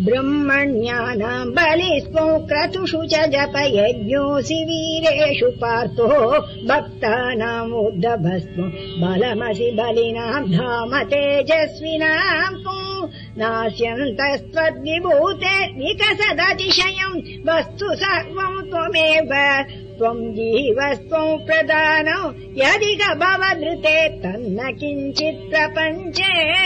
ब्रह्मण्यानाम् बलिस्तु क्रतुषु च जपयज्ञोऽसि वीरेषु पार्थो भक्तानामुदभस्तु बलमसि बलिनाम् धाम तेजस्विनाम् नास्यन्तस्त्वद्विभूते विकसदतिशयम् वस्तु सर्वम् त्वमेव। त्वम् जीवस्त्वम् प्रदानौ। यदि भवदृते तन्न किञ्चित् प्रपञ्चे।